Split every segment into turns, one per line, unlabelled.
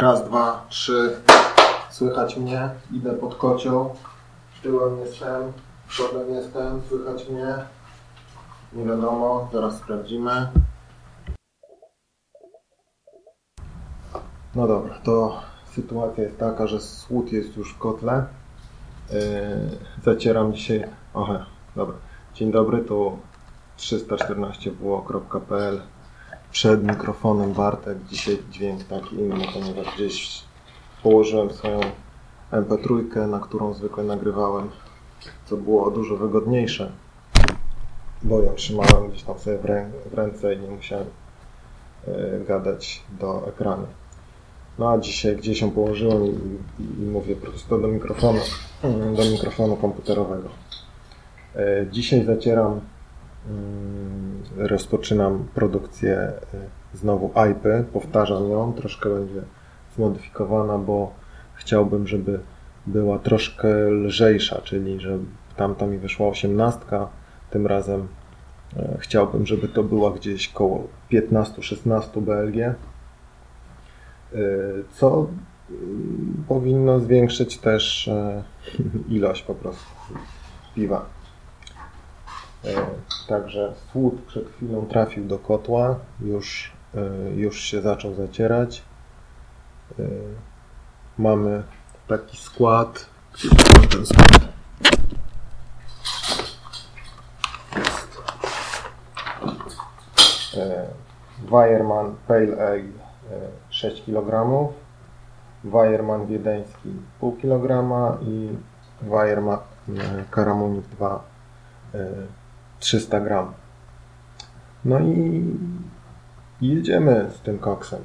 Raz, dwa, trzy. Słychać mnie. Idę pod kocioł. Tyłem jestem. Przodem jestem. Słychać mnie. Nie wiadomo. Zaraz sprawdzimy. No dobra, to sytuacja jest taka, że słód jest już w kotle. Yy, zacieram dzisiaj. Ohe, dobra. Dzień dobry, to 314wo.pl Przed mikrofonem Bartek. Dzisiaj dźwięk taki inny, ponieważ gdzieś położyłem swoją MP3, na którą zwykle nagrywałem, co było dużo wygodniejsze, bo ją trzymałem gdzieś tam sobie w, rę w ręce i nie musiałem yy, gadać do ekranu. No a dzisiaj gdzieś ją położyłem i, i, i mówię prosto do mikrofonu, do mikrofonu komputerowego. Yy, dzisiaj zacieram rozpoczynam produkcję znowu AIPy, powtarzam ją, troszkę będzie zmodyfikowana, bo chciałbym, żeby była troszkę lżejsza, czyli że tamta mi wyszła 18, tym razem chciałbym, żeby to była gdzieś koło 15-16 BLG, co powinno zwiększyć też ilość po prostu piwa. Także słód przed chwilą trafił do kotła, już, już się zaczął zacierać. Mamy taki skład. Ten skład. Weiermann Pale Ale 6 kg, Weiermann Wiedeński pół kg i Weiermann Karamunik 2 300 gram. No i jedziemy z tym koksem.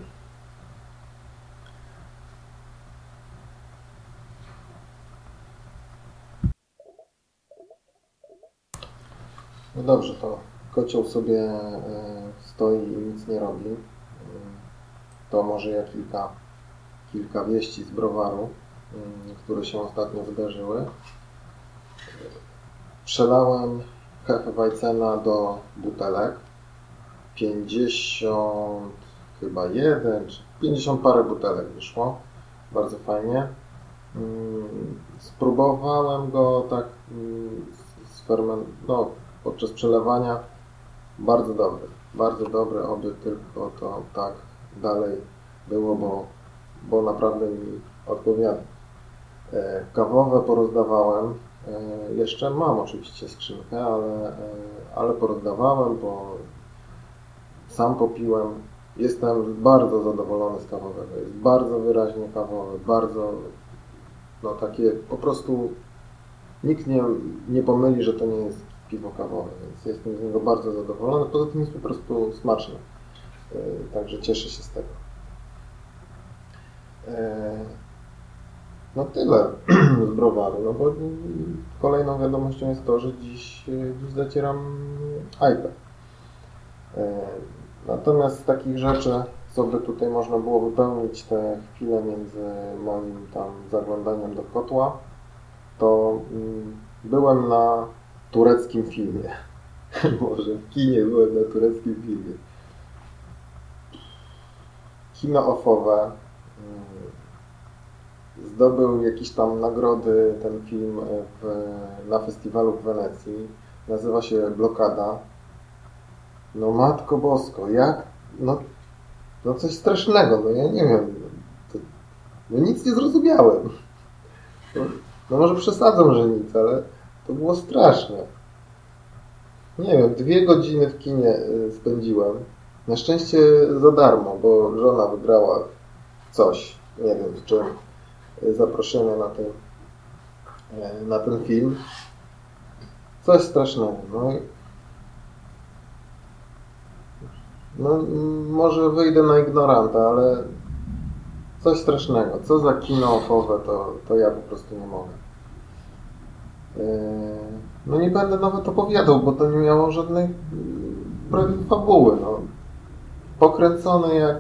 No dobrze, to kocioł sobie stoi i nic nie robi. To może ja kilka, kilka wieści z browaru, które się ostatnio wydarzyły. Przelałem Hefewajcena do butelek. 50 chyba jeden, czy 50 parę butelek wyszło. Bardzo fajnie. Spróbowałem go tak z ferment... no, podczas przelewania. Bardzo dobry. Bardzo dobry, oby tylko to tak dalej było, bo, bo naprawdę mi odpowiada. Kawowe porozdawałem. Jeszcze mam oczywiście skrzynkę, ale, ale porozdawałem, bo sam popiłem. Jestem bardzo zadowolony z kawowego. Jest bardzo wyraźnie kawowy, bardzo no takie po prostu nikt nie, nie pomyli, że to nie jest piwo kawowe, więc jestem z niego bardzo zadowolony. Poza tym jest po prostu smaczny. Także cieszę się z tego. No tyle z browaru, no bo kolejną wiadomością jest to, że dziś, dziś zacieram iPad. Natomiast z takich rzeczy, co by tutaj można było wypełnić te chwile między moim tam zaglądaniem do kotła, to byłem na tureckim filmie. Może w kinie byłem na tureckim filmie. Kino ofowe zdobył jakieś tam nagrody ten film w, na festiwalu w Wenecji. Nazywa się Blokada. No matko bosko, jak? No, no coś strasznego, no ja nie wiem. To, no nic nie zrozumiałem. No, no może przesadzam, że nic, ale to było straszne. Nie wiem, dwie godziny w kinie spędziłem. Na szczęście za darmo, bo żona wygrała coś. Nie wiem czym zaproszenie na ten, na ten film. Coś strasznego. No, no może wyjdę na ignoranta, ale coś strasznego. Co za kino ofowe, to, to ja po prostu nie mogę. No nie będę nawet opowiadał, bo to nie miało żadnej prawie fabuły. No. Pokręcony jak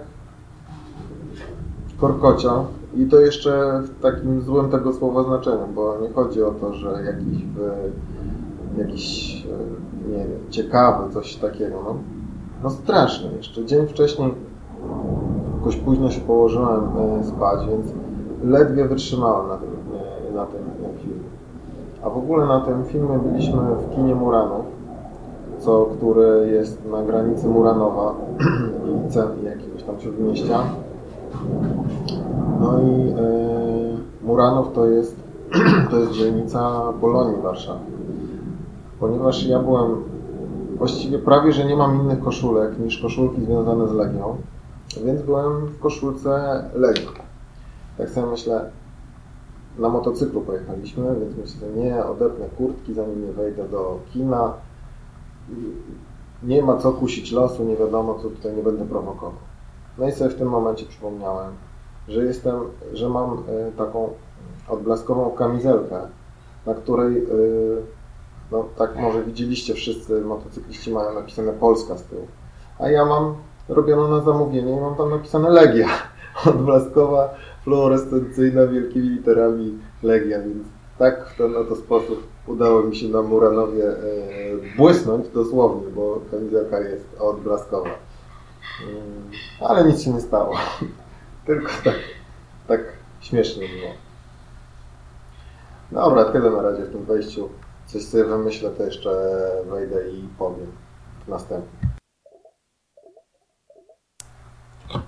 korkocia. I to jeszcze w takim złym tego słowa znaczeniu, bo nie chodzi o to, że jakiś, jakiś nie wiem, ciekawy, coś takiego. No, no straszne. Jeszcze dzień wcześniej jakoś późno się położyłem e, spać, więc ledwie wytrzymałem na tym, e, na tym filmie. A w ogóle na tym filmie byliśmy w kinie Muranów, co, które jest na granicy Muranowa i jakiegoś tam śródmieścia. No i e, Muranów to jest, to jest dzielnica Polonii Warszawy. Ponieważ ja byłem właściwie prawie, że nie mam innych koszulek niż koszulki związane z Legią, więc byłem w koszulce Legii. Tak sobie myślę, na motocyklu pojechaliśmy, więc myślę, nie, odepnę kurtki, zanim nie wejdę do kina. Nie ma co kusić losu, nie wiadomo, co tutaj nie będę prowokował. No i sobie w tym momencie przypomniałem, że jestem, że mam y, taką odblaskową kamizelkę, na której, y, no tak może widzieliście wszyscy motocykliści mają napisane Polska z tyłu. A ja mam robiono na zamówienie i mam tam napisane Legia. Odblaskowa, fluorescencyjna, wielkimi literami Legia, więc tak w ten oto sposób udało mi się na Muranowie e, błysnąć dosłownie, bo kamizelka jest odblaskowa. E, ale nic się nie stało. Tylko tak, tak śmiesznie było. Dobra, tyle na razie w tym wejściu. Coś sobie wymyślę, to jeszcze wejdę i powiem w następnym.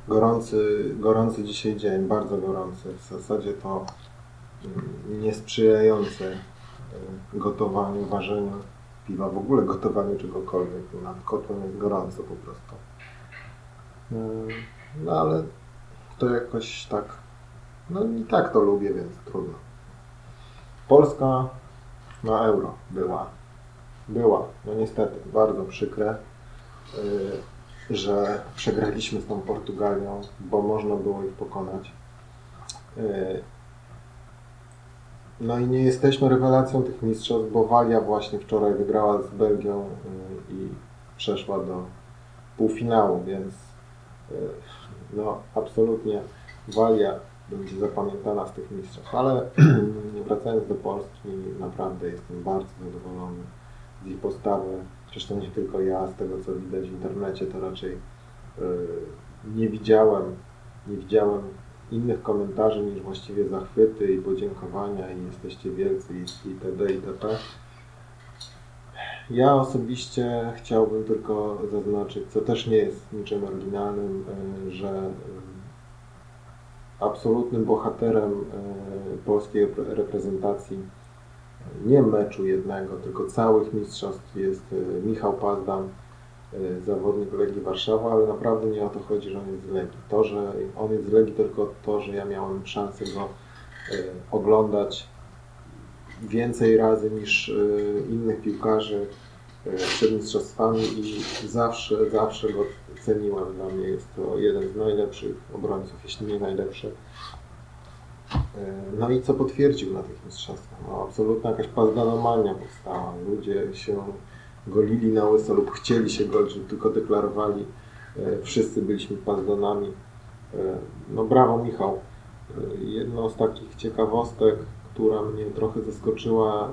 Gorący, gorący dzisiaj dzień, bardzo gorący. W zasadzie to mm, niesprzyjający y, gotowaniu, ważeniu piwa, w ogóle gotowaniu czegokolwiek. Nad kotłem jest gorąco po prostu. Y, no ale to jakoś tak, no i tak to lubię, więc trudno. Polska na euro była. Była, no niestety, bardzo przykre. Y, że przegraliśmy z tą Portugalią, bo można było ich pokonać. E, no i nie jesteśmy rewelacją tych mistrzostw, bo Walia właśnie wczoraj wygrała z Belgią e, i przeszła do półfinału, więc no absolutnie Walia będzie zapamiętana z tych mistrzostw. Ale wracając do Polski, naprawdę jestem bardzo zadowolony z ich postawy zresztą nie tylko ja, z tego co widać w internecie, to raczej yy, nie widziałem, nie widziałem innych komentarzy niż właściwie zachwyty i podziękowania i jesteście wielcy i itd. itp. Ja osobiście chciałbym tylko zaznaczyć, co też nie jest niczym oryginalnym, yy, że yy, absolutnym bohaterem polskiej reprezentacji nie meczu jednego, tylko całych mistrzostw jest e, Michał Pazdan, e, zawodnik Legii Warszawa, ale naprawdę nie o to chodzi, że on jest z Legii. To, że on jest z Legii, tylko to, że ja miałem szansę go e, oglądać więcej razy niż innych piłkarzy przed mistrzostwami i zawsze, zawsze go ceniłem. Dla mnie jest to jeden z najlepszych obrońców, jeśli nie najlepszy no i co potwierdził na tych mistrzostwach? No, absolutna jakaś pazdanomania powstała. Ludzie się golili na łyso lub chcieli się golić, tylko deklarowali. E, wszyscy byliśmy pazdanami. E, no brawo Michał. E, jedną z takich ciekawostek, która mnie trochę zaskoczyła,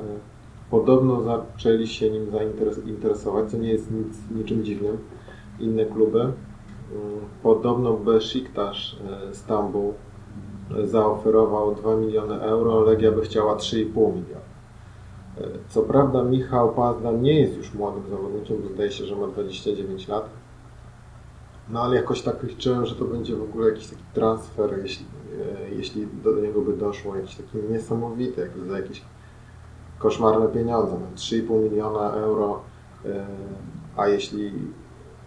podobno zaczęli się nim zainteresować, co nie jest nic, niczym dziwnym, inne kluby. Podobno Besiktas Stambuł zaoferował 2 miliony euro, Legia by chciała 3,5 miliona. Co prawda Michał Pazda nie jest już młodym zawodnikiem, bo zdaje się, że ma 29 lat. No ale jakoś tak liczyłem, że to będzie w ogóle jakiś taki transfer, jeśli, e, jeśli do niego by doszło, jakiś taki niesamowity, jakiś za jakieś koszmarne pieniądze. 3,5 no, miliona euro, e, a jeśli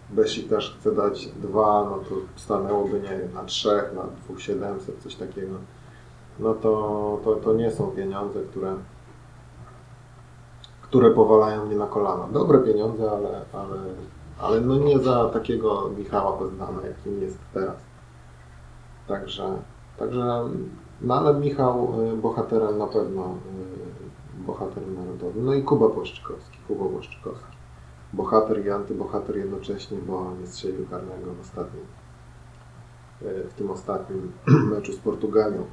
Besiktas chce dać dwa, no to stanęłoby, nie wiem, na trzech, na 2700, coś takiego. No to, to, to nie są pieniądze, które, które powalają mnie na kolana. Dobre pieniądze, ale, ale, ale no nie za takiego Michała Bezdana, jakim jest teraz. Także, także no ale Michał y, bohaterem na pewno, y, bohaterem narodowym. No i Kuba Płaszczykowski, Kuba Płaszczykowski bohater i antybohater jednocześnie, bo nie strzelił karnego w ostatnim, e, w tym ostatnim meczu z Portugalią.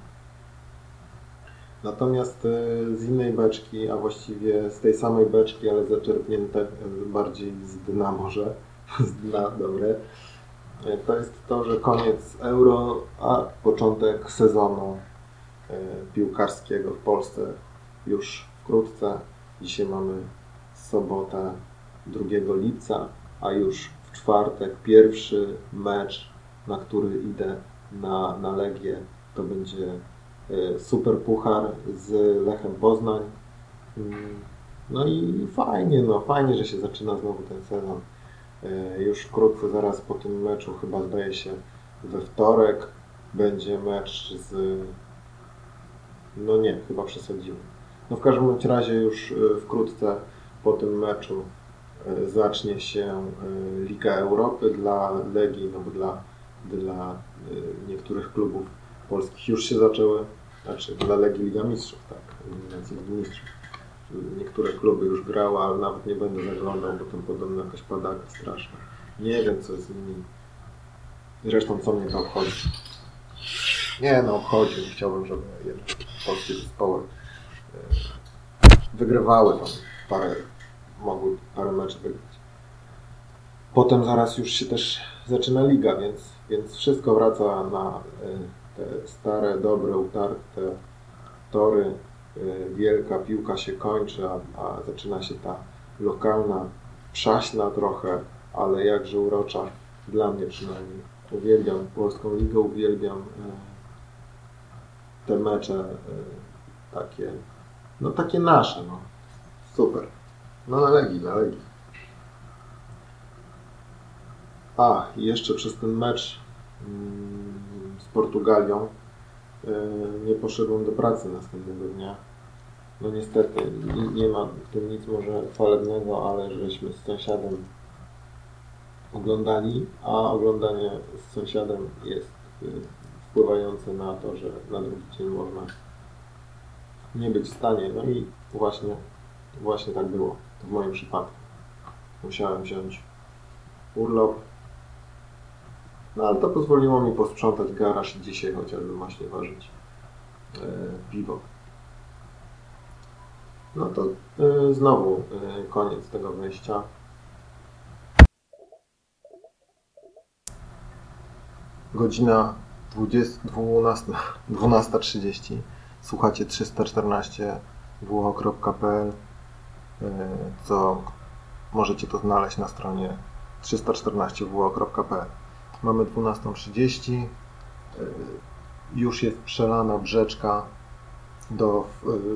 Natomiast e, z innej beczki, a właściwie z tej samej beczki, ale zaczerpnięte bardziej z dna może, z dna, dobre, to jest to, że koniec euro, a początek sezonu piłkarskiego w Polsce już wkrótce. Dzisiaj mamy sobotę 2 lipca, a już w czwartek pierwszy mecz, na który idę na, na Legię, to będzie e, Super Puchar z Lechem Poznań. Mm, no i fajnie, no fajnie, że się zaczyna znowu ten sezon. E, już wkrótce, zaraz po tym meczu, chyba zdaje się we wtorek, będzie mecz z... No nie, chyba przesadziłem. No w każdym razie już e, wkrótce po tym meczu zacznie się Liga Europy dla Legii, no bo dla, dla niektórych klubów polskich już się zaczęły, znaczy dla Legii Liga Mistrzów, tak, eliminacji Mistrzów. Niektóre kluby już grały, ale nawet nie będę zaglądał, bo tam podobno jakaś padaka straszna. Nie wiem, co z nimi. Zresztą, co mnie to obchodzi. Nie, no obchodzi. Chciałbym, żeby polskie zespoły wygrywały tam parę, mogły parę meczów wygrać. Potem zaraz już się też zaczyna liga, więc, więc wszystko wraca na e, te stare, dobre, utarte tory. E, wielka piłka się kończy, a, a zaczyna się ta lokalna, przaśna trochę, ale jakże urocza, dla mnie przynajmniej. Uwielbiam Polską Ligę, uwielbiam e, te mecze takie, no takie nasze, no. Super. No na Legii, na Legii. A, jeszcze przez ten mecz z Portugalią e, nie poszedłem do pracy następnego dnia. No niestety, nie ma w tym nic może chwalebnego, ale żeśmy z sąsiadem oglądali, a oglądanie z sąsiadem jest e, wpływające na to, że na drugi dzień można nie być w stanie. No i właśnie Właśnie tak było w moim przypadku. Musiałem wziąć urlop. No ale to pozwoliło mi posprzątać garaż i dzisiaj chociażby właśnie ważyć e, piwo. No to e, znowu e, koniec tego wejścia. Godzina 12.30. 12, Słuchacie 314 who.pl E, co możecie to znaleźć na stronie 314wo.pl. Mamy 12.30. E, już jest przelana brzeczka do,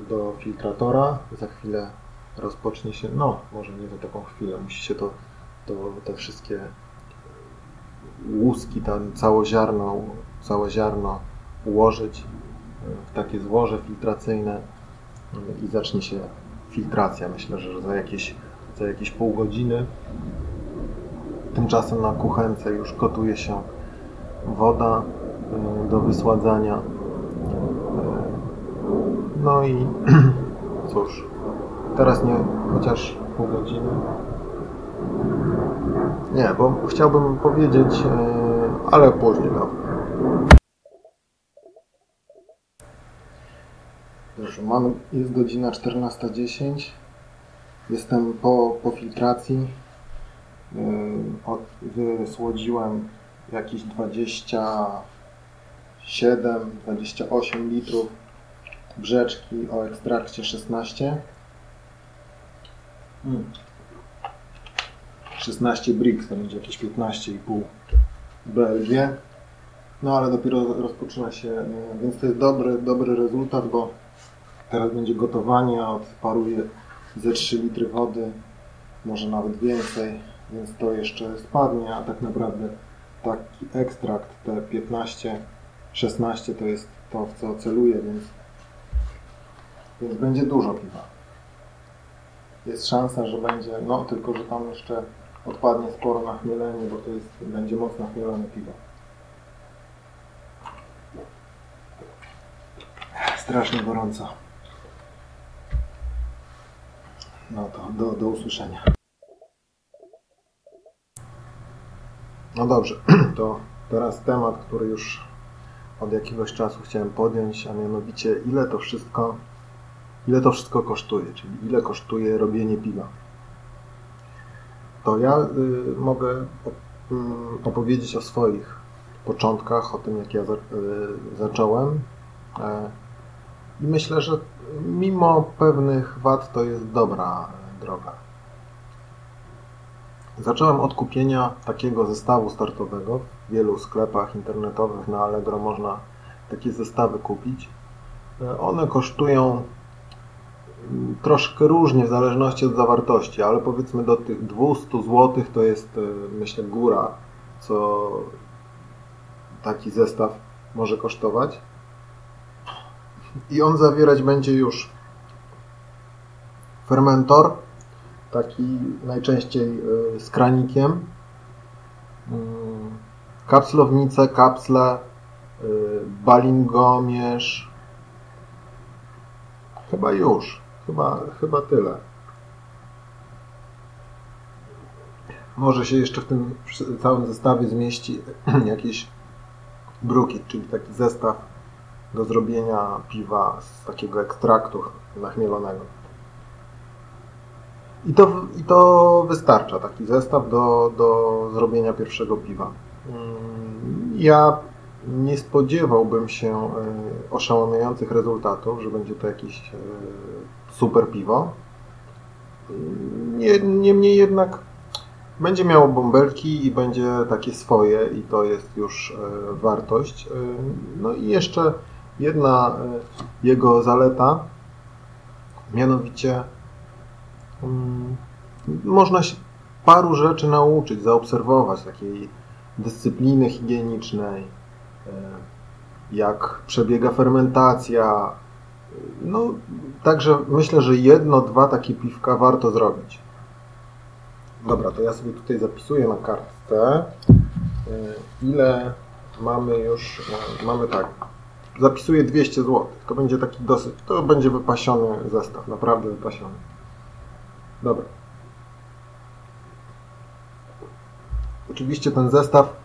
do filtratora. Za chwilę rozpocznie się, no może nie za taką chwilę, musi się to, to te wszystkie łuski, tam całe ziarno, całe ziarno ułożyć w takie złoże filtracyjne i zacznie się filtracja. Myślę, że za jakieś, za jakieś pół godziny. Tymczasem na kuchence już gotuje się woda y, do wysładzania. Y, no i cóż, teraz nie, chociaż pół godziny. Nie, bo chciałbym powiedzieć, y, ale później, no. Dobrze, mam, jest godzina 14.10. Jestem po, po filtracji. Od, wysłodziłem jakieś 27-28 litrów brzeczki o ekstrakcie 16. Hmm. 16 bricks, to będzie jakieś 15,5 BLG. No ale dopiero rozpoczyna się, więc to jest dobry, dobry rezultat, bo Teraz będzie gotowanie, odparuje ze 3 litry wody, może nawet więcej, więc to jeszcze spadnie, a tak naprawdę taki ekstrakt, te 15, 16 to jest to, w co celuję, więc, więc będzie dużo piwa. Jest szansa, że będzie, no tylko, że tam jeszcze odpadnie sporo na chmielenie, bo to jest, będzie mocno chmielone piwo. Strasznie gorąco. No to do, do usłyszenia. No dobrze, to teraz temat, który już od jakiegoś czasu chciałem podjąć, a mianowicie ile to wszystko, ile to wszystko kosztuje, czyli ile kosztuje robienie piwa. To ja y, mogę mm, opowiedzieć o swoich początkach, o tym jak ja za, y, zacząłem. E, I myślę, że mimo pewnych wad to jest dobra droga. Zacząłem od kupienia takiego zestawu startowego. W wielu sklepach internetowych na Allegro można takie zestawy kupić. E, one kosztują mm, troszkę różnie w zależności od zawartości, ale powiedzmy do tych 200 zł to jest e, myślę góra, co taki zestaw może kosztować. I on zawierać będzie już fermentor, taki najczęściej e, z kranikiem, mm, kapslownice, kapsle, balingomierz, Chyba już. Chyba, chyba tyle. Może się jeszcze w tym całym zestawie zmieści jakiś brukit, czyli taki zestaw do zrobienia piwa z takiego ekstraktu nachmielonego. I to, I to wystarcza, taki zestaw do, do zrobienia pierwszego piwa. Mm, ja nie spodziewałbym się e, oszałamiających rezultatów, że będzie to jakieś e, super piwo. Niemniej jednak będzie miało bąbelki i będzie takie swoje i to jest już e, wartość. No i jeszcze jedna jego zaleta, mianowicie można się paru rzeczy nauczyć, zaobserwować takiej dyscypliny higienicznej, E, jak przebiega fermentacja. No, także myślę, że jedno, dwa takie piwka warto zrobić. Dobra, to ja sobie tutaj zapisuję na kartce, e, ile mamy już, e, mamy tak, zapisuję 200 zł. To będzie taki dosyć, to będzie wypasiony zestaw, naprawdę wypasiony. Dobra. Oczywiście ten zestaw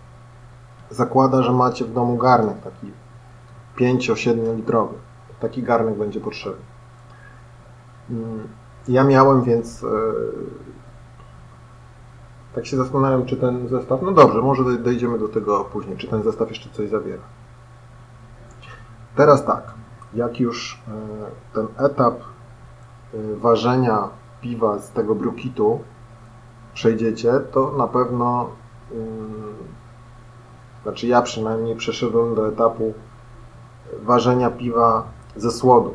zakłada, że macie w domu garnek taki 5-7 litrowy. Taki garnek będzie potrzebny. Mm, ja miałem, więc e, tak się zastanawiam, czy ten zestaw, no dobrze, może dojdziemy do tego później, czy ten zestaw jeszcze coś zawiera. Teraz tak, jak już e, ten etap e, ważenia piwa z tego brukitu przejdziecie, to na pewno mm, znaczy ja przynajmniej przeszedłem do etapu ważenia piwa ze słodów.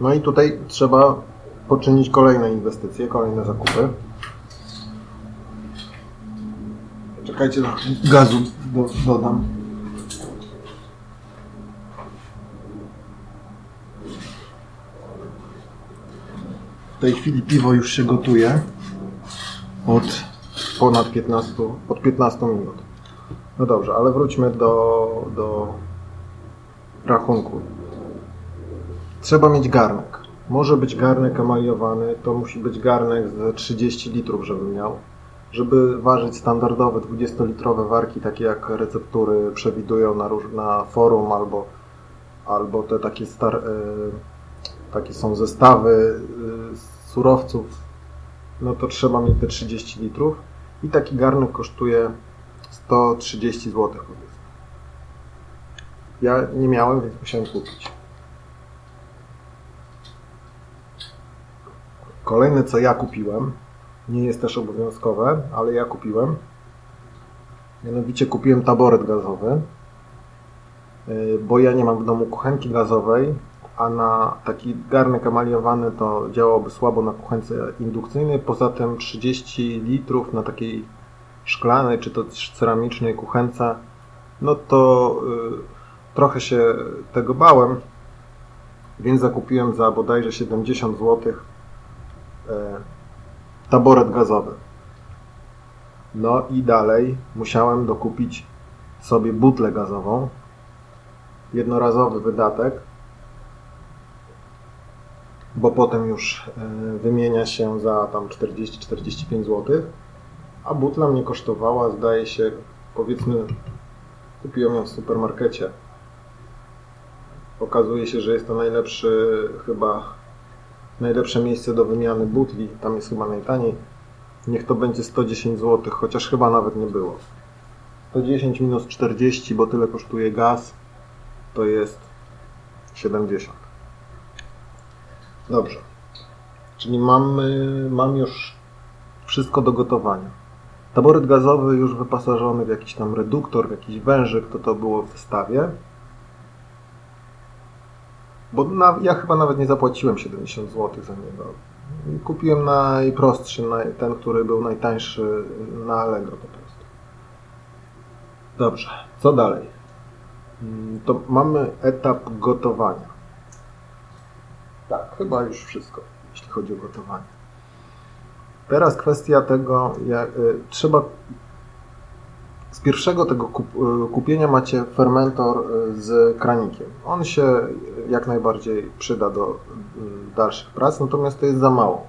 No i tutaj trzeba poczynić kolejne inwestycje, kolejne zakupy. Czekajcie, gazu do, dodam. W tej chwili piwo już się gotuje od ponad 15, od 15 minut. No dobrze, ale wróćmy do, do rachunku. Trzeba mieć garnek. Może być garnek emaliowany, to musi być garnek z 30 litrów, żeby miał. Żeby ważyć standardowe 20-litrowe warki, takie jak receptury przewidują na, na forum albo, albo te takie, star, y, takie są zestawy y, surowców, no to trzeba mieć te 30 litrów. I taki garnek kosztuje 130 zł. Ja nie miałem, więc musiałem kupić. Kolejne, co ja kupiłem, nie jest też obowiązkowe, ale ja kupiłem. Mianowicie kupiłem taboret gazowy, y, bo ja nie mam w domu kuchenki gazowej, a na taki garnek emaliowany to działałoby słabo na kuchence indukcyjnej. Poza tym 30 litrów na takiej szklanej czy to ceramicznej kuchence, no to y, trochę się tego bałem, więc zakupiłem za bodajże 70 zł y, taboret gazowy. No i dalej musiałem dokupić sobie butlę gazową. Jednorazowy wydatek, bo potem już y, wymienia się za tam 40-45 zł a butla mnie kosztowała, zdaje się, powiedzmy, kupiłem ją w supermarkecie. Okazuje się, że jest to najlepszy, chyba najlepsze miejsce do wymiany butli, tam jest chyba najtaniej. Niech to będzie 110 zł, chociaż chyba nawet nie było. 110 minus 40, bo tyle kosztuje gaz, to jest 70. Dobrze. Czyli mamy, mam już wszystko do gotowania. Taboret gazowy już wyposażony w jakiś tam reduktor, w jakiś wężyk, to to było w wystawie. Bo na, ja chyba nawet nie zapłaciłem 70 zł za niego. Kupiłem najprostszy, ten, który był najtańszy na Allegro po prostu. Dobrze, co dalej? Mm, to mamy etap gotowania. Tak, chyba już wszystko, jeśli chodzi o gotowanie. Teraz kwestia tego, jak, y, trzeba z pierwszego tego kup, y, kupienia macie fermentor y, z kranikiem. On się jak najbardziej przyda do dalszych prac, natomiast to jest za mało.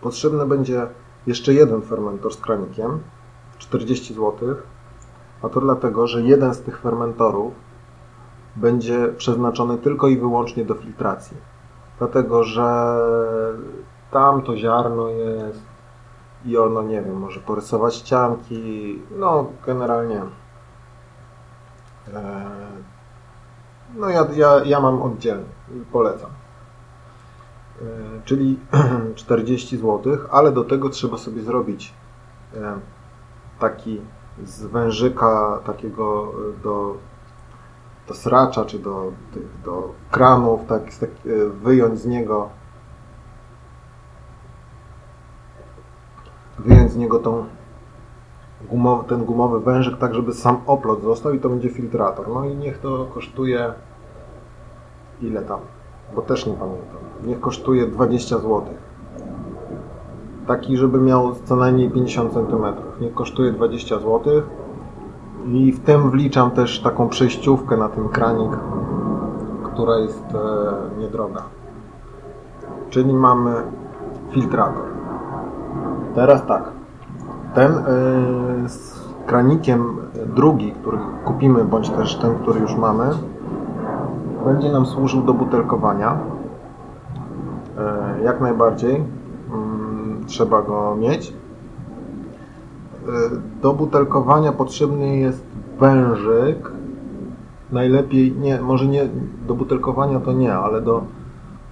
Potrzebny będzie jeszcze jeden fermentor z kranikiem, 40 zł, a to dlatego, że jeden z tych fermentorów będzie przeznaczony tylko i wyłącznie do filtracji. Dlatego, że tam to ziarno jest i ono, nie wiem, może porysować ścianki, no generalnie e, no ja, ja, ja mam oddzielnie, polecam. E, czyli 40 zł, ale do tego trzeba sobie zrobić e, taki z wężyka takiego do do sracza, czy do, do kranów, tak, tak, wyjąć z niego wyjąć z niego tą gumowy, ten gumowy wężyk, tak żeby sam oplot został i to będzie filtrator. No i niech to kosztuje ile tam, bo też nie pamiętam. Niech kosztuje 20 zł. Taki, żeby miał co najmniej 50 cm. Niech kosztuje 20 zł i w tym wliczam też taką przejściówkę na ten kranik, która jest e, niedroga. Czyli mamy filtrator. Teraz tak. Ten e, z kranikiem drugi, który kupimy, bądź też ten, który już mamy, będzie nam służył do butelkowania. E, jak najbardziej mm, trzeba go mieć. Y, do butelkowania potrzebny jest wężyk. Najlepiej, nie, może nie do butelkowania to nie, ale do,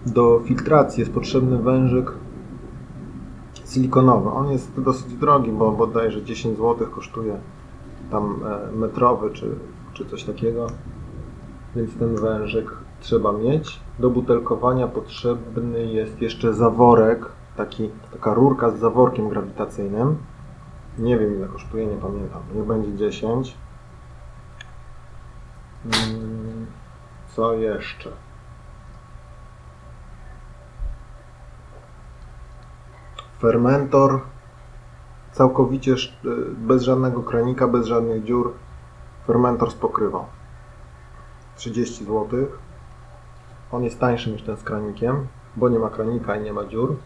do filtracji jest potrzebny wężyk silikonowy. On jest dosyć drogi, bo bodajże 10 zł kosztuje tam e, metrowy czy, czy coś takiego. Więc ten wężyk trzeba mieć. Do butelkowania potrzebny jest jeszcze zaworek, taki, taka rurka z zaworkiem grawitacyjnym. Nie wiem ile kosztuje, nie pamiętam. Nie będzie 10. Mm, co jeszcze? Fermentor całkowicie bez żadnego kranika, bez żadnych dziur. Fermentor z pokrywą. 30 zł. On jest tańszy niż ten z kranikiem, bo nie ma kranika i nie ma dziur.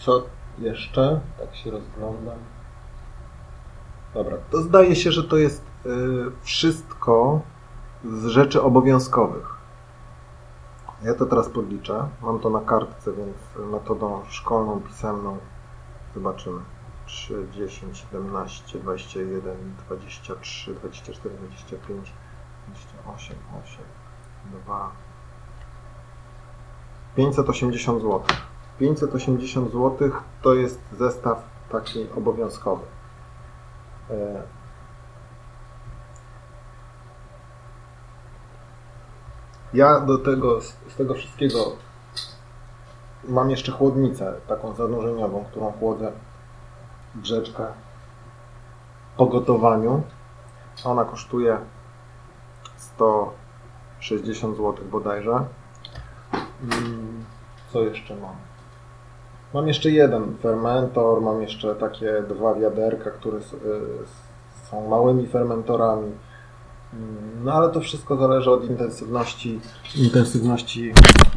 Co jeszcze? Tak się rozglądam. Dobra, to zdaje się, że to jest y, wszystko z rzeczy obowiązkowych. Ja to teraz podliczę. Mam to na kartce, więc metodą szkolną, pisemną zobaczymy. 3, 10, 17, 21, 23, 24, 25, 28, 8, 2, 580 zł. 580 zł to jest zestaw taki obowiązkowy. E, ja do tego, z tego wszystkiego mam jeszcze chłodnicę, taką zanurzeniową, którą chłodzę brzeczkę po gotowaniu. Ona kosztuje 160 zł bodajże. Mm, co jeszcze mam? Mam jeszcze jeden fermentor, mam jeszcze takie dwa wiaderka, które y, są małymi fermentorami. Mm, no ale to wszystko zależy od intensywności, intensywności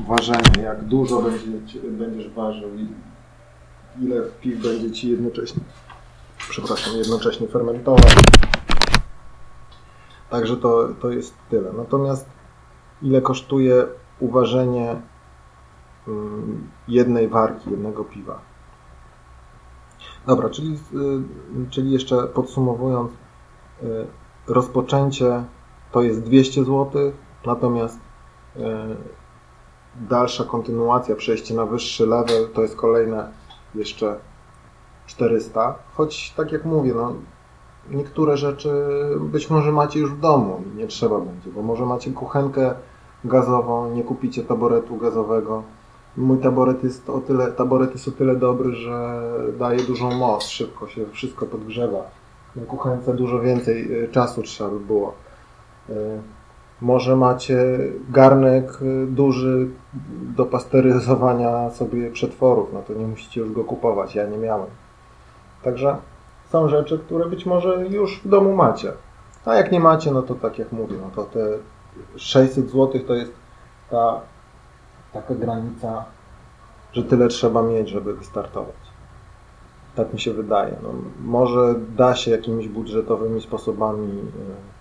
ważenia. Jak dużo będzie, będziesz ważył i ile piw będzie Ci jednocześnie, przepraszam, jednocześnie fermentować. Także to, to jest tyle. Natomiast ile kosztuje uważenie jednej warki, jednego piwa. Dobra, czyli, czyli jeszcze podsumowując, rozpoczęcie to jest 200 zł, natomiast dalsza kontynuacja, przejście na wyższy level to jest kolejne jeszcze 400. Choć tak jak mówię, no, niektóre rzeczy być może macie już w domu i nie trzeba będzie, bo może macie kuchenkę gazową, nie kupicie taboretu gazowego. Mój taboret jest o tyle, taboret jest o tyle dobry, że daje dużą moc, szybko się wszystko podgrzewa. Na kuchence dużo więcej y, czasu trzeba by było. Y, może macie garnek y, duży do pasteryzowania sobie przetworów, no to nie musicie już go kupować, ja nie miałem. Także są rzeczy, które być może już w domu macie. A jak nie macie, no to tak jak mówię, no to te 600 zł to jest ta taka granica, że tyle trzeba mieć, żeby wystartować. Tak mi się wydaje. No, może da się jakimiś budżetowymi sposobami e,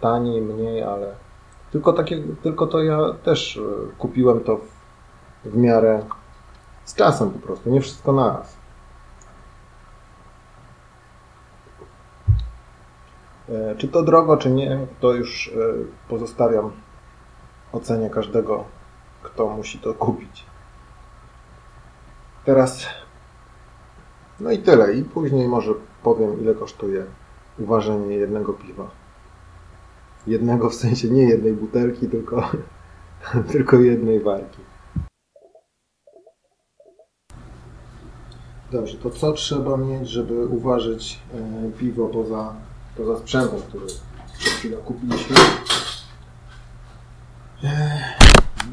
taniej, mniej, ale tylko, takie, tylko to ja też e, kupiłem to w, w miarę z czasem po prostu, nie wszystko naraz. E, czy to drogo, czy nie, to już pozostawiam ocenie każdego, kto musi to kupić. Teraz no i tyle. I później może powiem, ile kosztuje uważenie jednego piwa. Jednego w sensie nie jednej butelki, tylko, tylko jednej warki. Dobrze, to co trzeba mieć, żeby uważać e, piwo poza poza sprzętem, który przed chwilą kupiliśmy.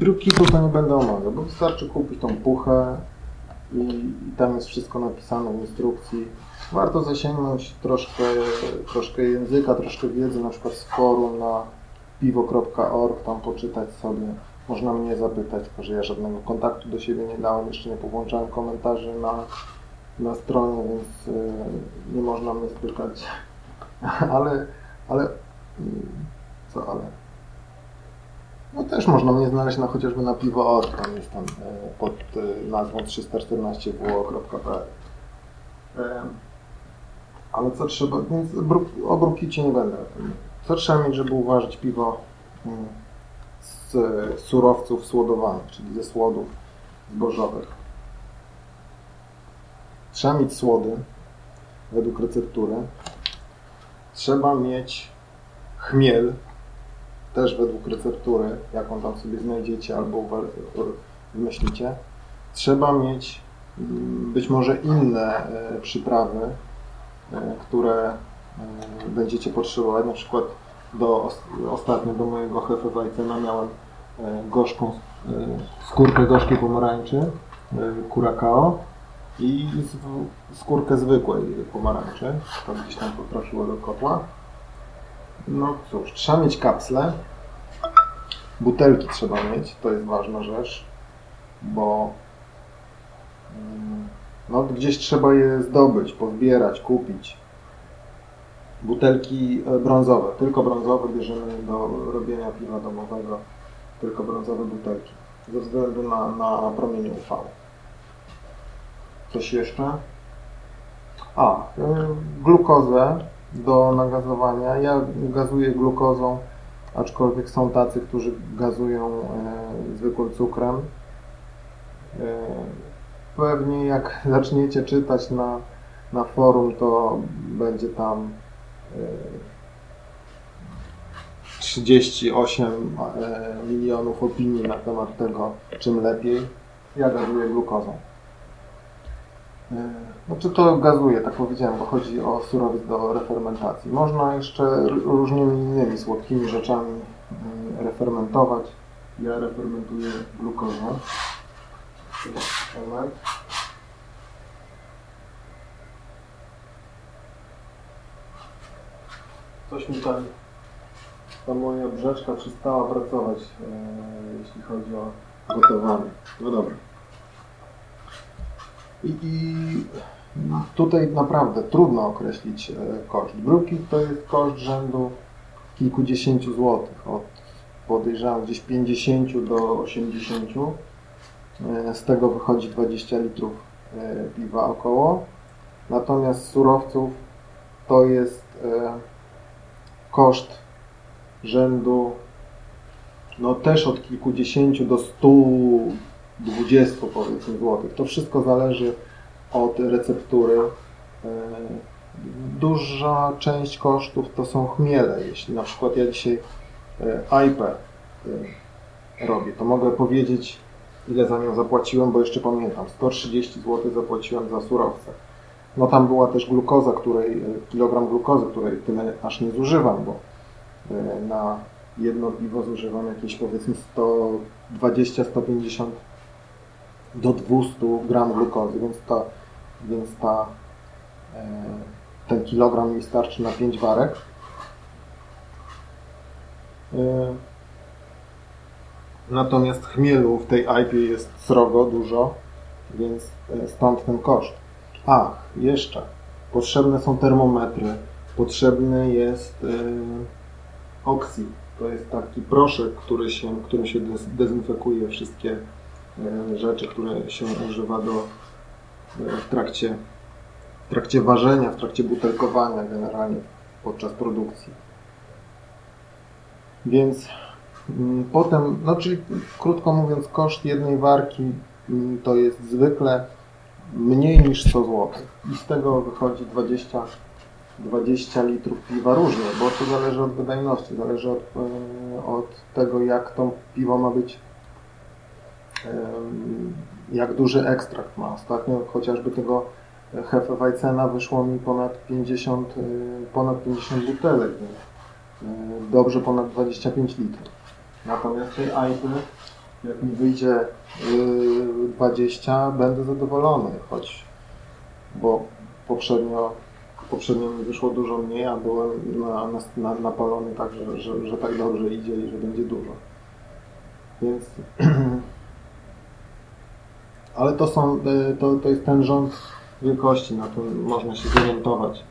Drugi to nie będę omawiał, bo wystarczy kupić tą puchę i, i, tam jest wszystko napisane w instrukcji. Warto zasięgnąć troszkę, troszkę języka, troszkę wiedzy, na przykład z forum na piwo.org, tam poczytać sobie. Można mnie zapytać, tylko że ja żadnego kontaktu do siebie nie dałem, jeszcze nie powłączałem komentarzy na, na stronie, więc yy, nie można mnie spytać ale, ale, co ale? No też można mnie znaleźć na chociażby na piwo.org, tam jest tam e, pod e, nazwą 314wo.pl e, Ale co trzeba, więc o brukicie nie będę. Co trzeba mieć, żeby uważać piwo mm, z surowców słodowanych, czyli ze słodów zbożowych? Trzeba mieć słody według receptury, trzeba mieć chmiel, też według receptury, jaką tam sobie znajdziecie albo wymyślicie. Trzeba mieć mm, być może inne e, przyprawy, e, które e, będziecie potrzebować. Na przykład do, ostatnio do mojego Hefewajcena miałem gorzką skórkę gorzkiej pomarańczy, curacao i skórkę zwykłej pomarańczy. To gdzieś tam poprosiło do kotła. No cóż, trzeba mieć kapsle. Butelki trzeba mieć, to jest ważna rzecz, bo mm, no, gdzieś trzeba je zdobyć, pozbierać, kupić. Butelki e, brązowe, tylko brązowe bierzemy do robienia piwa domowego, tylko brązowe butelki, ze względu na, na promienie UV. Coś jeszcze? A, y, glukozę do nagazowania. Ja gazuję glukozą, aczkolwiek są tacy, którzy gazują e, zwykłym cukrem. E, pewnie jak zaczniecie czytać na, na forum, to będzie tam e, 38 e, milionów opinii na temat tego, czym lepiej. Ja gazuję glukozą. Znaczy to gazuje, tak powiedziałem, bo chodzi o surowiec do refermentacji. Można jeszcze różnymi innymi słodkimi rzeczami mm, refermentować. Ja refermentuję glukozę. Coś mi tam, ta moja brzeczka przestała pracować, e, jeśli chodzi o gotowanie. No dobra. I, I, tutaj naprawdę trudno określić e, koszt. Brukit to jest koszt rzędu kilkudziesięciu złotych, od podejrzewam gdzieś 50 do 80. E, z tego wychodzi 20 litrów e, piwa około. Natomiast surowców to jest koszt rzędu no też od kilkudziesięciu do 120 powiedzmy złotych. To wszystko zależy od receptury. Duża część kosztów to są chmiele. Jeśli na przykład ja dzisiaj IPę robię, to mogę powiedzieć ile za nią zapłaciłem, bo jeszcze pamiętam, 130 zł zapłaciłem za surowce. No tam była też glukoza, której, kilogram glukozy, której tyle aż nie zużywam, bo e, na jedno piwo zużywam jakieś powiedzmy 120-150 do 200 gram glukozy, więc ta, więc ta, e, ten kilogram mi starczy na 5 warek. E, Natomiast chmielu w tej IP jest srogo dużo, więc e, stąd ten koszt. A, jeszcze. Potrzebne są termometry. Potrzebny jest oksy. To jest taki proszek, który się, którym się dezynfekuje wszystkie rzeczy, które się używa do, yy, w, trakcie, w trakcie ważenia, w trakcie butelkowania generalnie podczas produkcji. Więc Mm, potem, no czyli krótko mówiąc, koszt jednej warki mm, to jest zwykle mniej niż 100 zł. I z tego wychodzi 20, 20 litrów piwa różnie, bo to zależy od wydajności, zależy od, e, od tego, jak to piwo ma być, jak duży ekstrakt ma. Ostatnio chociażby tego Hefeweizena wyszło mi ponad 50, e, ponad 50 butelek, więc e, dobrze ponad 25 litrów. Natomiast tej AIPy, jak mi wyjdzie 20, y, będę zadowolony, choć bo poprzednio, poprzednio mi wyszło dużo mniej, a byłem na, na, napalony tak, że, że, że tak dobrze idzie i że będzie dużo. Więc ale to są, y, to, to jest ten rząd wielkości, na tym można się zorientować.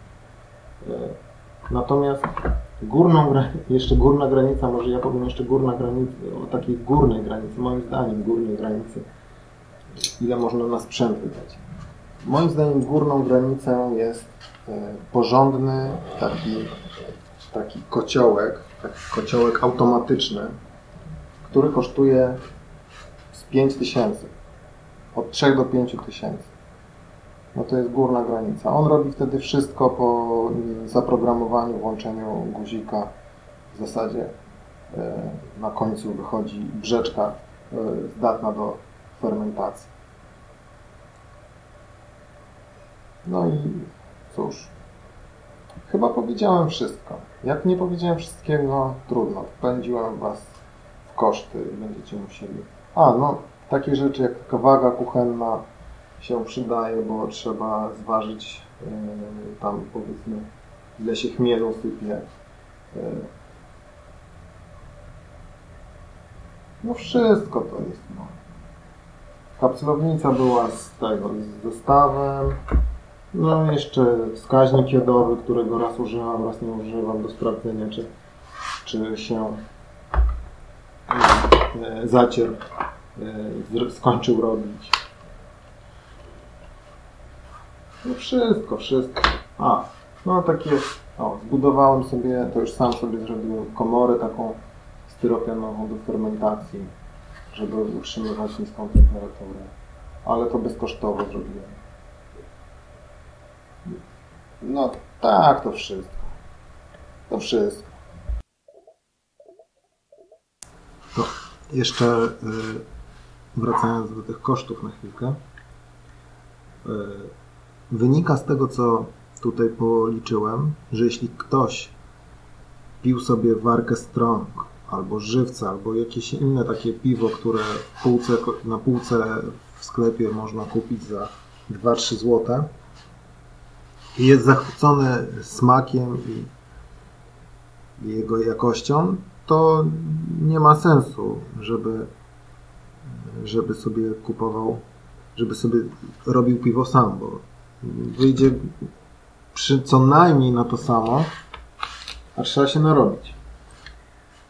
Y, natomiast Górną, jeszcze górna granica, może ja powiem jeszcze górna granica, o takiej górnej granicy, moim zdaniem górnej granicy, ile można na sprzęt wydać. Moim zdaniem górną granicą jest e, porządny taki, taki kociołek, taki kociołek automatyczny, który kosztuje z 5 tysięcy, od 3 do 5 tysięcy no to jest górna granica. On robi wtedy wszystko po zaprogramowaniu, włączeniu guzika. W zasadzie e, na końcu wychodzi brzeczka e, zdatna do fermentacji. No i cóż, chyba powiedziałem wszystko. Jak nie powiedziałem wszystkiego, trudno. Wpędziłem Was w koszty będziecie musieli... A, no, takie rzeczy jak waga kuchenna, się przydaje, bo trzeba zważyć e, tam powiedzmy ile się chmielu sypie. E, no wszystko to jest. No. Kapslownica była z tego, z zestawem. No jeszcze wskaźnik jodowy, którego raz używam, raz nie używam do sprawdzenia, czy, czy się e, zacier skończył robić. No wszystko, wszystko. A, no takie, o, zbudowałem sobie, to już sam sobie zrobiłem komorę taką styropianową do fermentacji, żeby utrzymywać niską temperaturę. Ale to bezkosztowo zrobiłem. No tak, to wszystko. To wszystko. To jeszcze y, wracając do tych kosztów na chwilkę. Y, Wynika z tego, co tutaj policzyłem, że jeśli ktoś pił sobie warkę Strong albo żywca, albo jakieś inne takie piwo, które półce, na półce w sklepie można kupić za 2-3 zł i jest zachwycony smakiem i jego jakością, to nie ma sensu, żeby, żeby sobie kupował, żeby sobie robił piwo sam, bo wyjdzie przy co najmniej na to samo, a trzeba się narobić.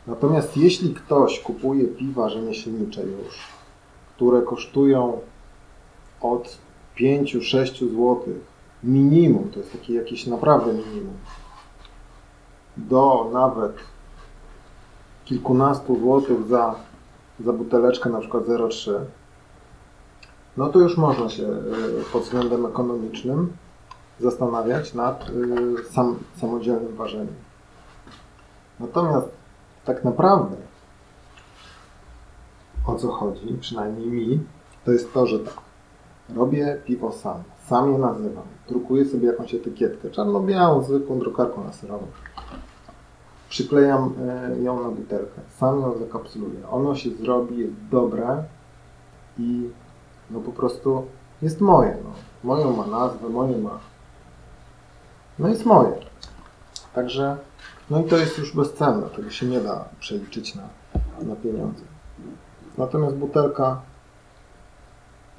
Natomiast jeśli ktoś kupuje piwa rzemieślnicze już, które kosztują od 5-6 zł minimum, to jest takie jakieś naprawdę minimum, do nawet kilkunastu złotych za, za buteleczkę na przykład 0,3, no to już można się y, pod względem ekonomicznym zastanawiać nad y, sam, samodzielnym ważeniem. Natomiast tak naprawdę o co chodzi, przynajmniej mi, to jest to, że tak, robię piwo sam, sam je nazywam, drukuję sobie jakąś etykietkę, czarno-białą, zwykłą drukarką laserową, przyklejam e, ją na butelkę, sam ją zakapsuluję, ono się zrobi, jest dobre i no po prostu jest moje, no. moją ma nazwę, moje ma, no jest moje. Także, no i to jest już bezcenne, tego się nie da przeliczyć na, na pieniądze. Natomiast butelka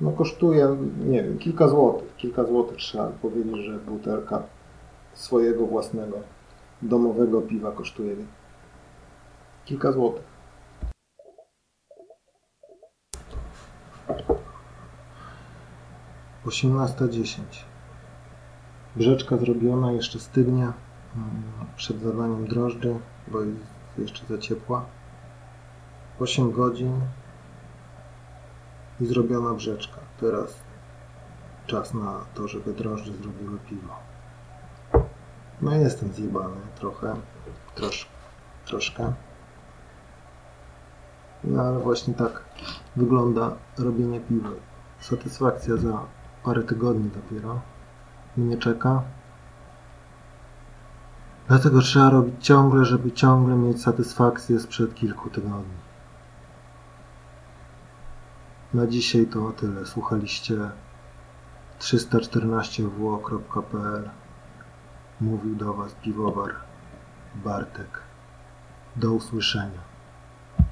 no kosztuje, nie wiem, kilka złotych. Kilka złotych trzeba powiedzieć, że butelka swojego własnego domowego piwa kosztuje kilka złotych. Osiemnasta dziesięć. Brzeczka zrobiona, jeszcze stygnie mm, przed zadaniem drożdży, bo jest jeszcze za ciepła. 8 godzin i zrobiona brzeczka. Teraz czas na to, żeby drożdże zrobiły piwo. No jestem zjebany trochę, trosz, troszkę. No ale właśnie tak wygląda robienie piwa. Satysfakcja za parę tygodni dopiero mnie czeka. Dlatego trzeba robić ciągle, żeby ciągle mieć satysfakcję sprzed kilku tygodni. Na dzisiaj to tyle. Słuchaliście 314w.pl Mówił do Was piwowar Bartek. Do usłyszenia.